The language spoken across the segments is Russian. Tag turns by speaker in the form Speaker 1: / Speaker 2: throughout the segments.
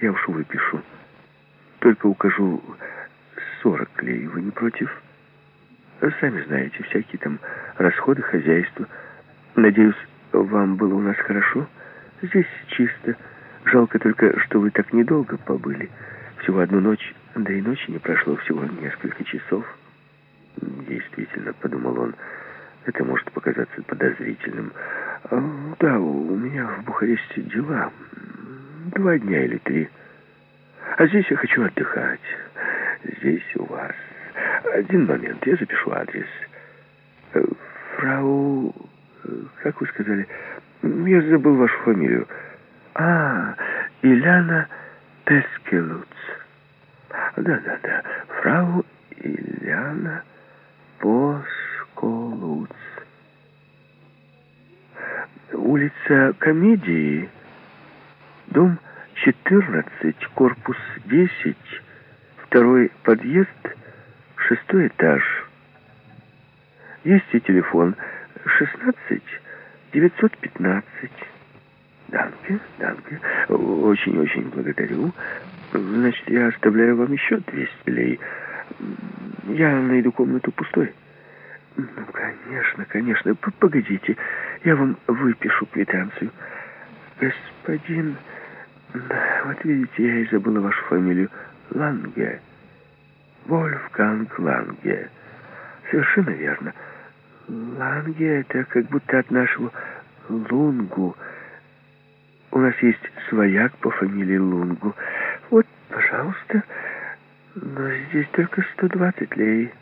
Speaker 1: Я уж выпишу. Только укажу 40 лей. Вы не против? Сами знаете, всякие там расходы хозяйства. Надеюсь, вам было у нас хорошо? Здесь чисто. Жалко только, что вы так недолго побыли. Всего одну ночь, да и ночи не прошло, всего несколько часов. Действительно, подумал он, это может показаться подозрительным. А, да, у меня в Бухаресте дела. Два дня или три. А здесь я хочу отдыхать. Здесь у вас. Один момент, я запишу адрес. Э, фрау... Э, как вы сказали? Я забыл вашу фамилию. А, Ильяна Тескелуц. Да-да-да, фрау Ильяна Посколуц. Улица Комедии, дом 14, корпус 10, второй подъезд, шестой этаж. Есть и телефон 16 915. Данке, Данке. Очень-очень благодарю. Значит, я оставляю вам еще 200 лей. Я найду комнату пустой. Ну, конечно, конечно. Погодите, я вам выпишу квитанцию. Господин... Вот видите, я и забыла вашу фамилию. Ланге. Вольфганг Ланге. Совершенно верно. Ланге — это как будто от нашего Лунгу. У нас есть свояк по фамилии Лунгу. Вот, пожалуйста. Но здесь только 120 лей.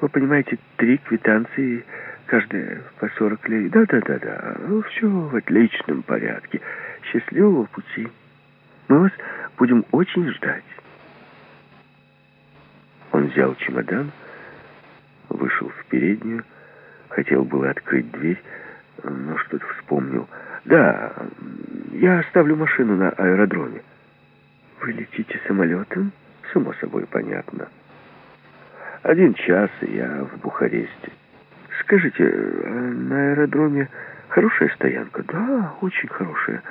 Speaker 1: Вы понимаете, три квитанции, каждая по 40 лей. Да-да-да-да, все в отличном порядке. Счастливого пути. Мы вас будем очень ждать. Он взял чемодан, вышел в переднюю, хотел было открыть дверь, но что-то вспомнил. «Да, я оставлю машину на аэродроме». «Вы летите самолетом?» «Само собой, понятно». «Один час, и я в Бухаресте». «Скажите, на аэродроме хорошая стоянка?» «Да, очень хорошая.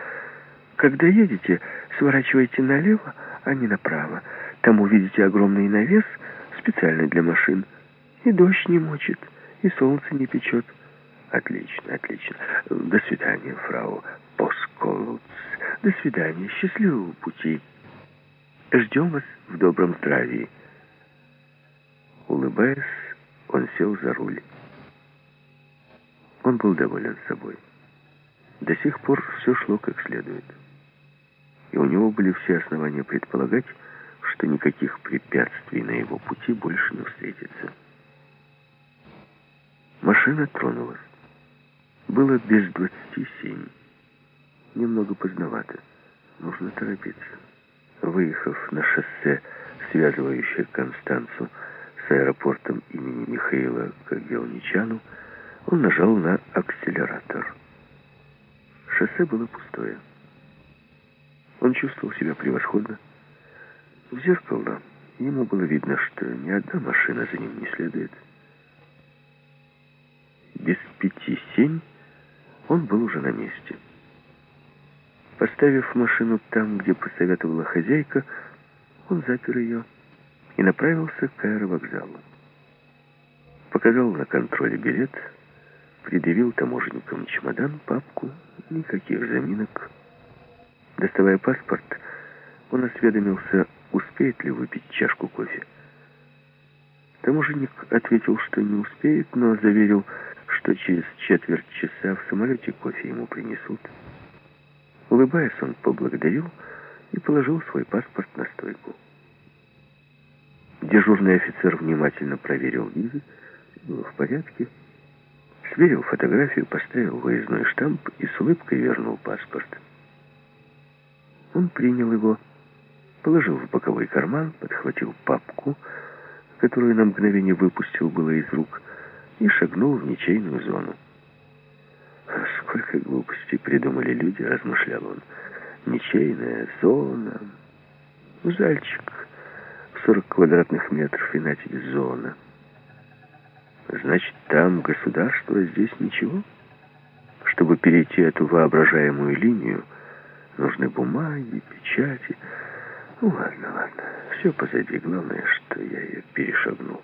Speaker 1: Когда едете, сворачивайте налево, а не направо. Там увидите огромный навес, специальный для машин. И дождь не мочит, и солнце не печет». Отлично, отлично. До свидания, фрау Посколуц. До свидания. Счастливого пути. Ждем вас в добром здравии. Улыбаясь, он сел за руль. Он был доволен собой. До сих пор все шло как следует. И у него были все основания предполагать, что никаких препятствий на его пути больше не встретится. Машина тронулась. Было без двадцати семь. Немного поздновато. Нужно торопиться. Выехав на шоссе, связывающее Констанцу с аэропортом имени Михаила Кагелничану, он нажал на акселератор. Шоссе было пустое. Он чувствовал себя превосходно. В зеркало ему было видно, что ни одна машина за ним не следует. Без пяти семь он был уже на месте. Поставив машину там, где посоветовала хозяйка, он запер ее и направился к аэровокзалу. Показал на контроле билет, предъявил таможенникам чемодан, папку, никаких заминок. Доставая паспорт, он осведомился, успеет ли выпить чашку кофе. Таможенник ответил, что не успеет, но заверил, что через четверть часа в самолете кофе ему принесут. Улыбаясь, он поблагодарил и положил свой паспорт на стойку. Дежурный офицер внимательно проверил визы, было в порядке, сверил фотографию, поставил выездной штамп и с улыбкой вернул паспорт. Он принял его, положил в боковой карман, подхватил папку, которую на мгновение выпустил было из рук, и шагнул в ничейную зону. Сколько глупостей придумали люди, размышлял он. Ничейная зона. Зальчик 40 квадратных метров, и на тебе зона. Значит, там государство, здесь ничего? Чтобы перейти эту воображаемую линию, нужны бумаги, печати, Ну, ладно, ладно. Все позади. Главное, что я ее перешагнул.